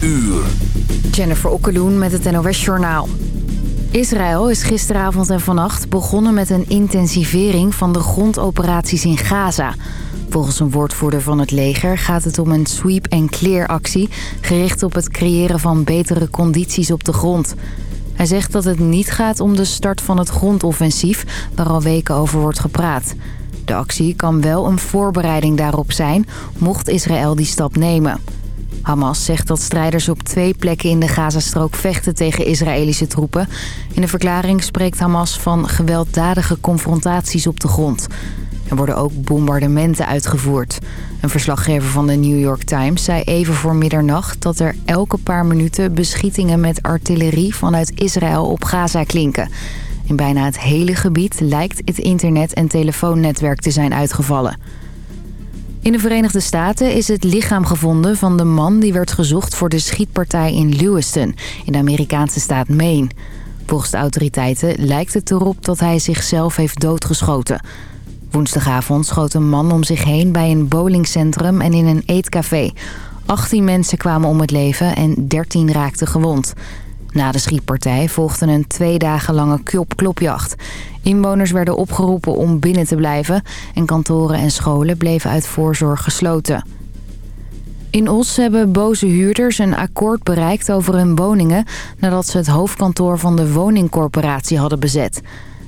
uur. Jennifer Okkeloen met het NOS Journaal. Israël is gisteravond en vannacht begonnen met een intensivering van de grondoperaties in Gaza. Volgens een woordvoerder van het leger gaat het om een sweep-and-clear actie... gericht op het creëren van betere condities op de grond. Hij zegt dat het niet gaat om de start van het grondoffensief... waar al weken over wordt gepraat. De actie kan wel een voorbereiding daarop zijn, mocht Israël die stap nemen. Hamas zegt dat strijders op twee plekken in de Gazastrook vechten tegen Israëlische troepen. In de verklaring spreekt Hamas van gewelddadige confrontaties op de grond. Er worden ook bombardementen uitgevoerd. Een verslaggever van de New York Times zei even voor middernacht... dat er elke paar minuten beschietingen met artillerie vanuit Israël op Gaza klinken. In bijna het hele gebied lijkt het internet- en telefoonnetwerk te zijn uitgevallen. In de Verenigde Staten is het lichaam gevonden van de man die werd gezocht voor de schietpartij in Lewiston, in de Amerikaanse staat Maine. Volgens de autoriteiten lijkt het erop dat hij zichzelf heeft doodgeschoten. Woensdagavond schoot een man om zich heen bij een bowlingcentrum en in een eetcafé. 18 mensen kwamen om het leven en 13 raakten gewond. Na de schietpartij volgde een twee dagen lange klopjacht. Inwoners werden opgeroepen om binnen te blijven... en kantoren en scholen bleven uit voorzorg gesloten. In Os hebben boze huurders een akkoord bereikt over hun woningen... nadat ze het hoofdkantoor van de woningcorporatie hadden bezet.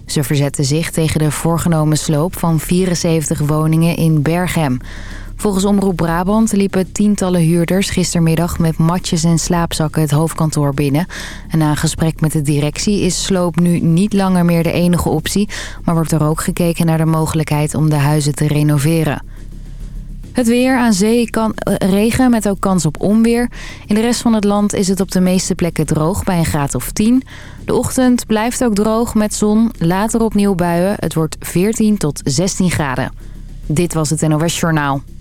Ze verzetten zich tegen de voorgenomen sloop van 74 woningen in Berghem... Volgens Omroep Brabant liepen tientallen huurders gistermiddag met matjes en slaapzakken het hoofdkantoor binnen. En na een gesprek met de directie is sloop nu niet langer meer de enige optie, maar wordt er ook gekeken naar de mogelijkheid om de huizen te renoveren. Het weer aan zee kan eh, regen met ook kans op onweer. In de rest van het land is het op de meeste plekken droog bij een graad of 10. De ochtend blijft ook droog met zon, later opnieuw buien. Het wordt 14 tot 16 graden. Dit was het NOS Journaal.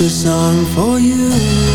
This song for you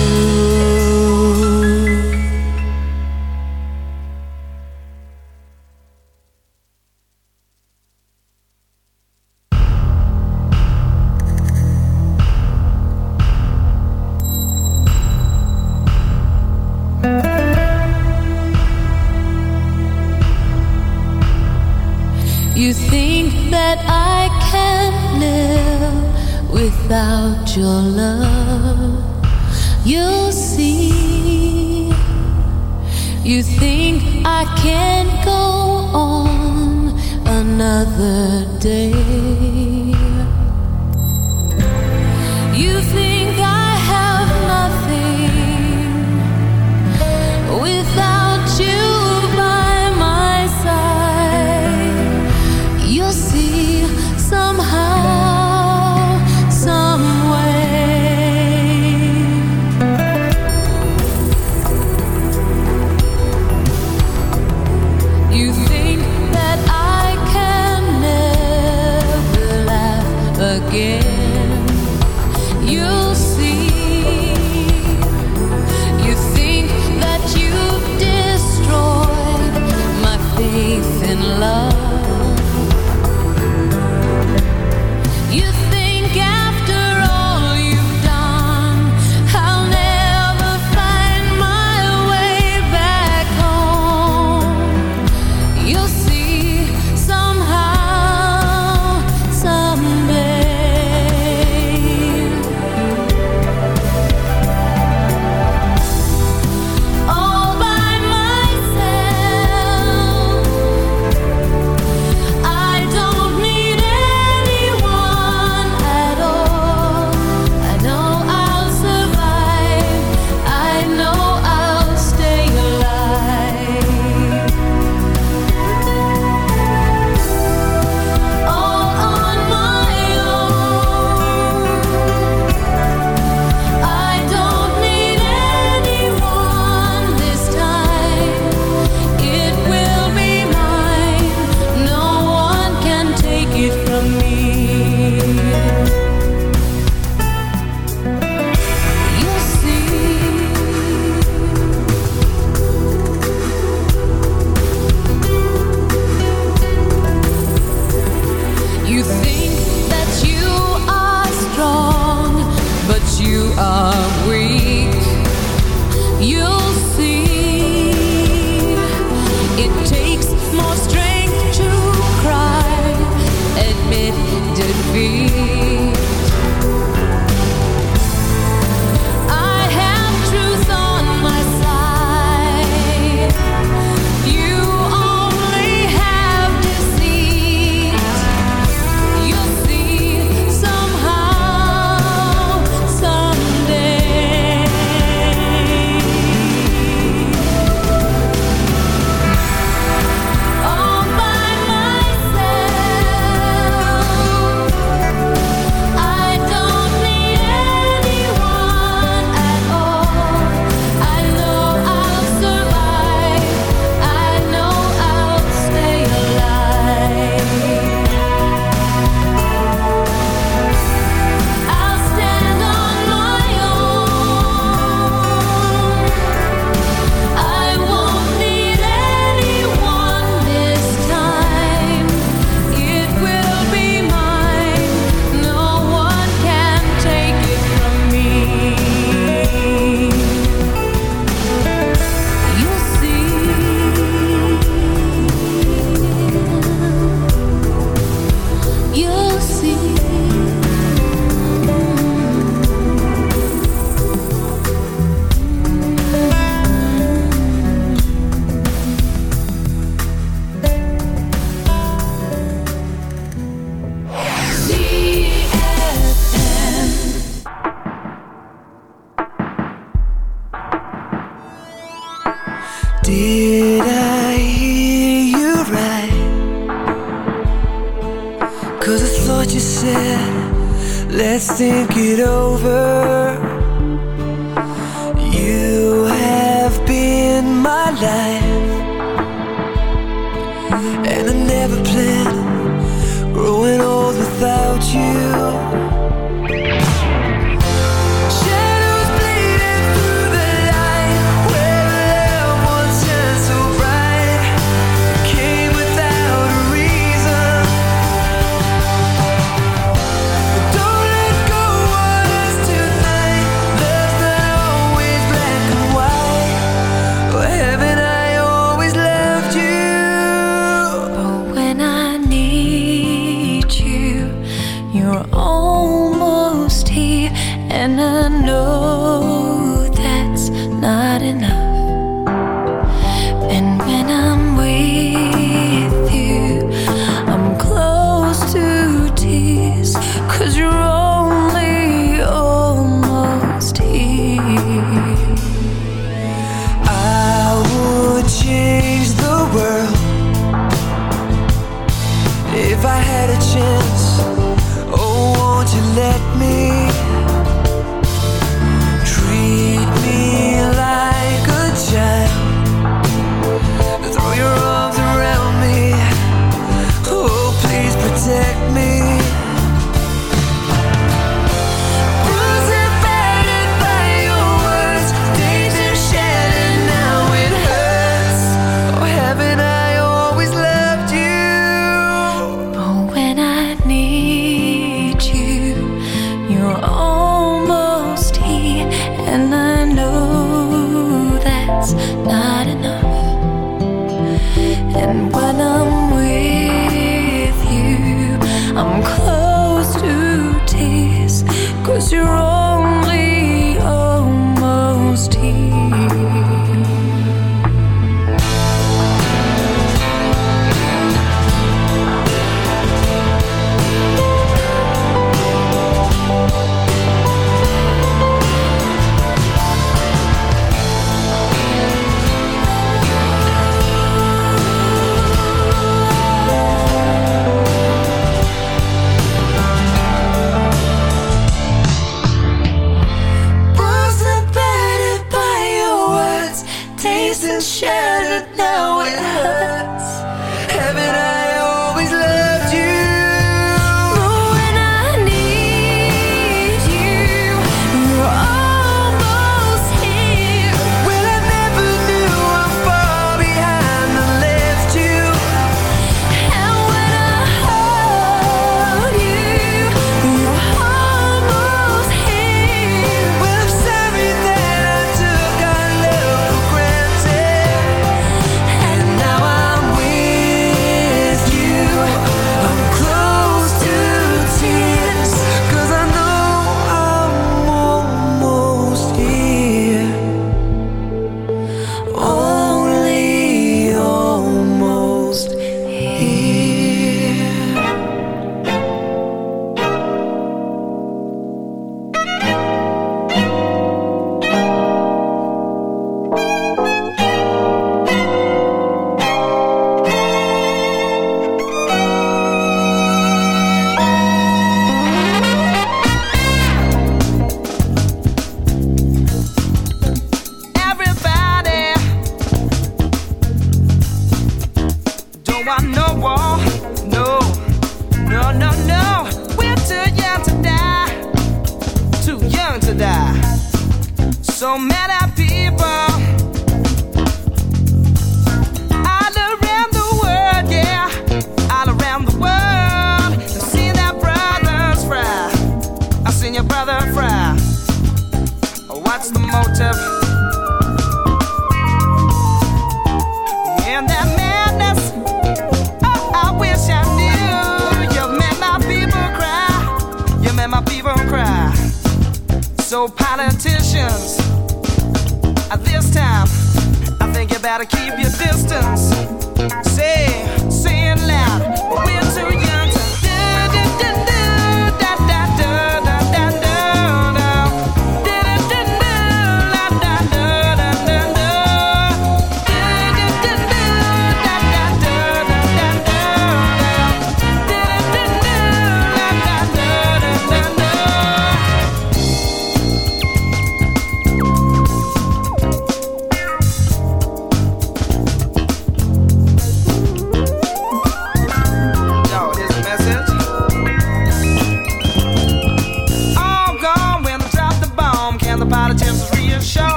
better keep your distance.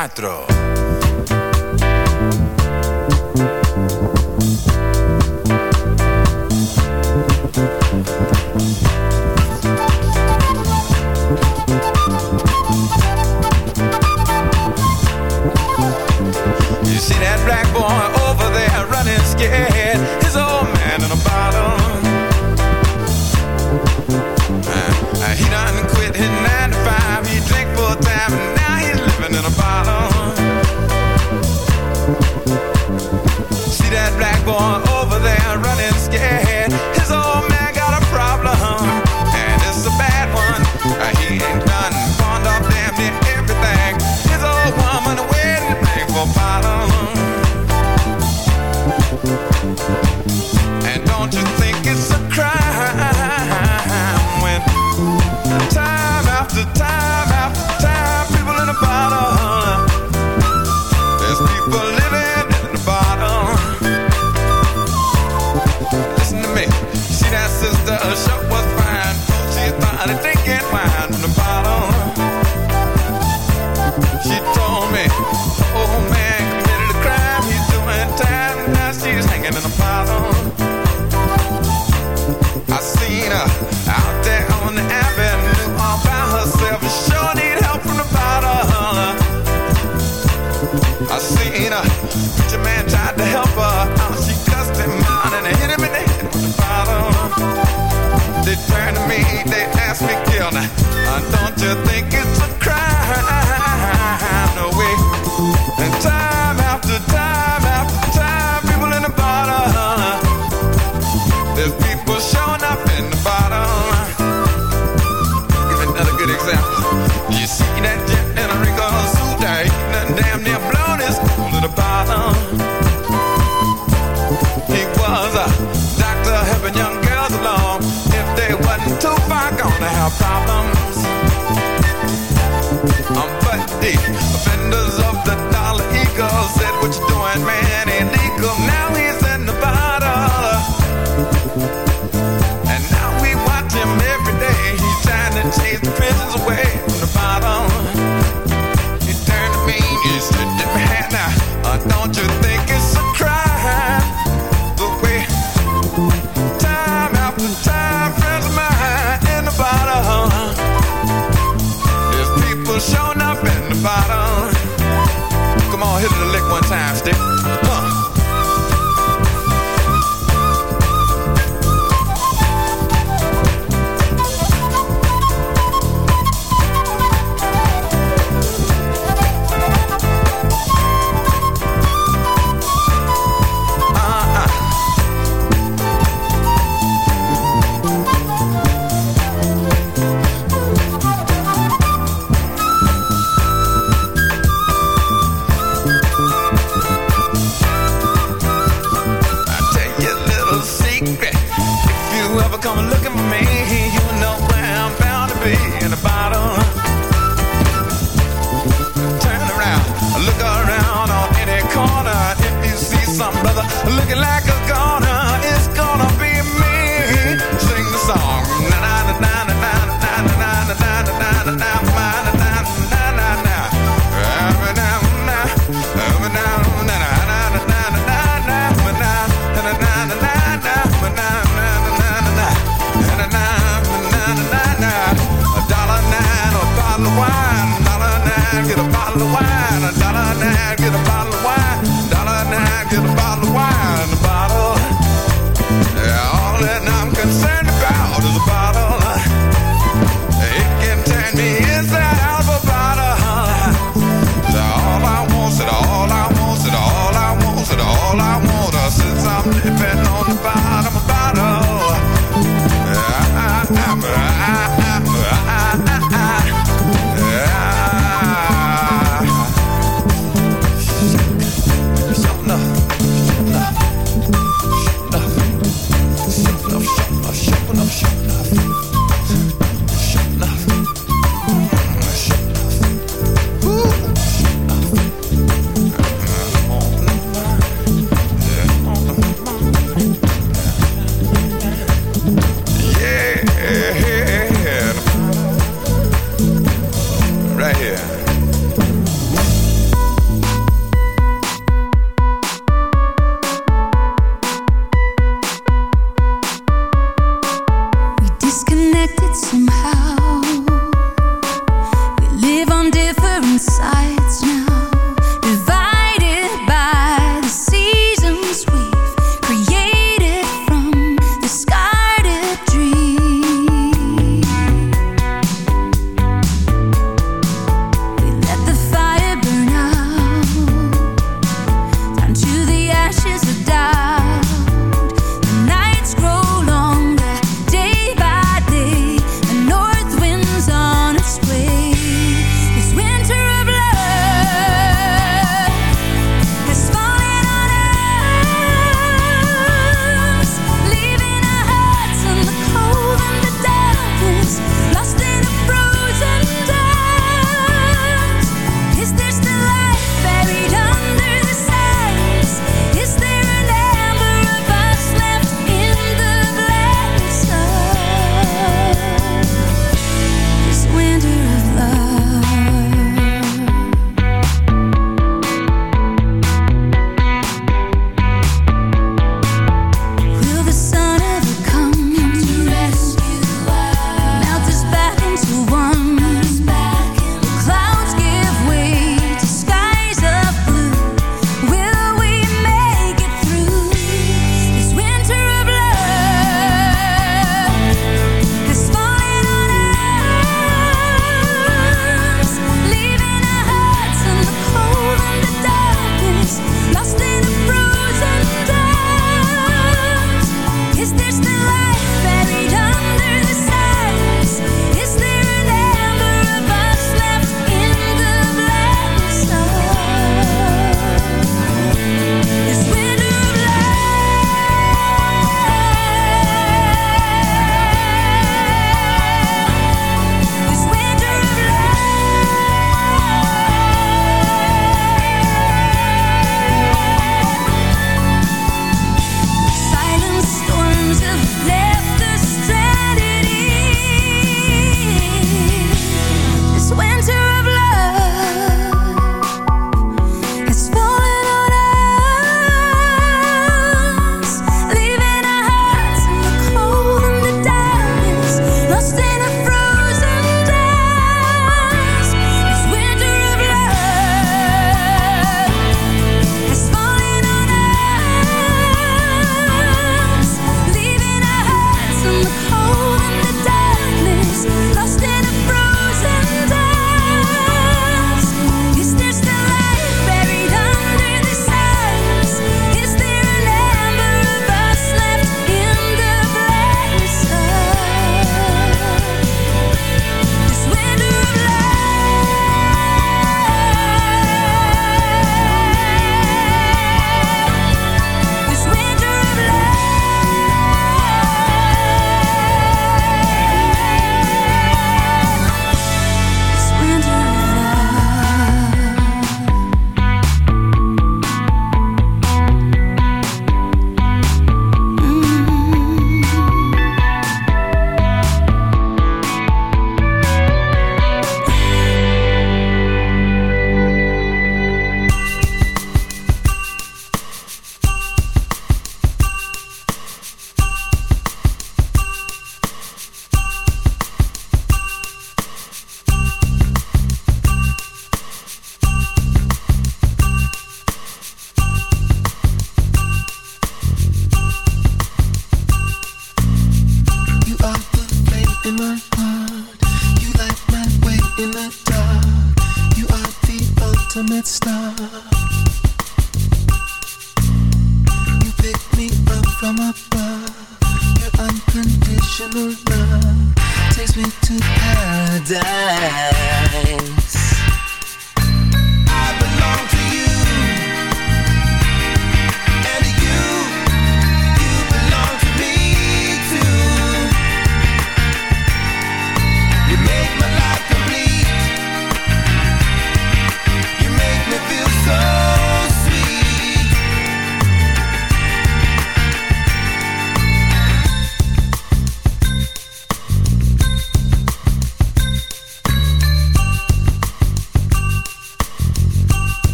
Cuatro. under the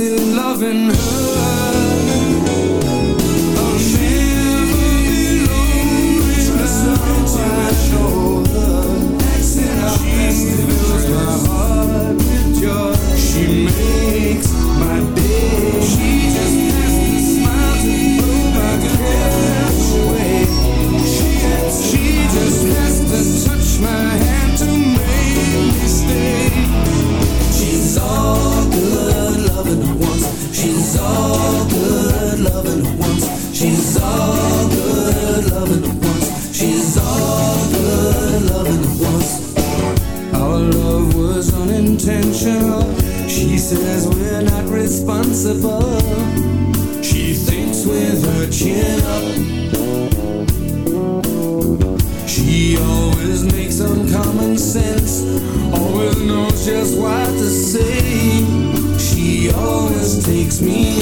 In loving her. She thinks with her chin up. She always makes some common sense Always knows just what to say. She always takes me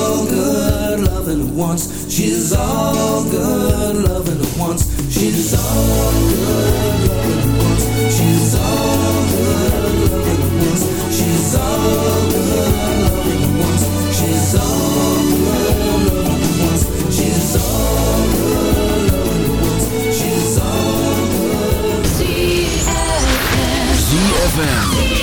all good loving once. She's all good loving once. She's all good loving once. She's all good loving once. She's all good loving once. She's all good loving once. She's all good loving once. She's all good. ZFM. ZFM.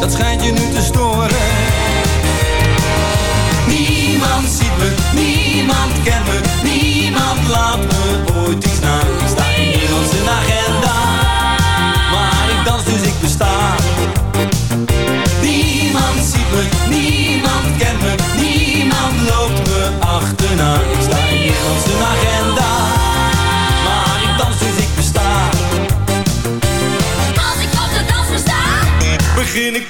dat schijnt je nu te storen. Niemand ziet me, niemand kent me, niemand laat me ooit iets na. Ik sta in onze agenda, maar ik dans dus ik besta. Niemand ziet me, niemand kent me, niemand loopt me achterna. Ik sta in onze agenda, maar ik dans dus ik besta. begin ik